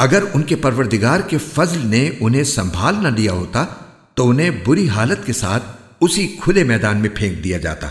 اگر ان کے پروردگار کے فضل نے انہیں سنبھال نہ لیا ہوتا، تو انہیں بری حالت کے ساتھ اسی کھلے میدان میں پھینک دیا جاتا۔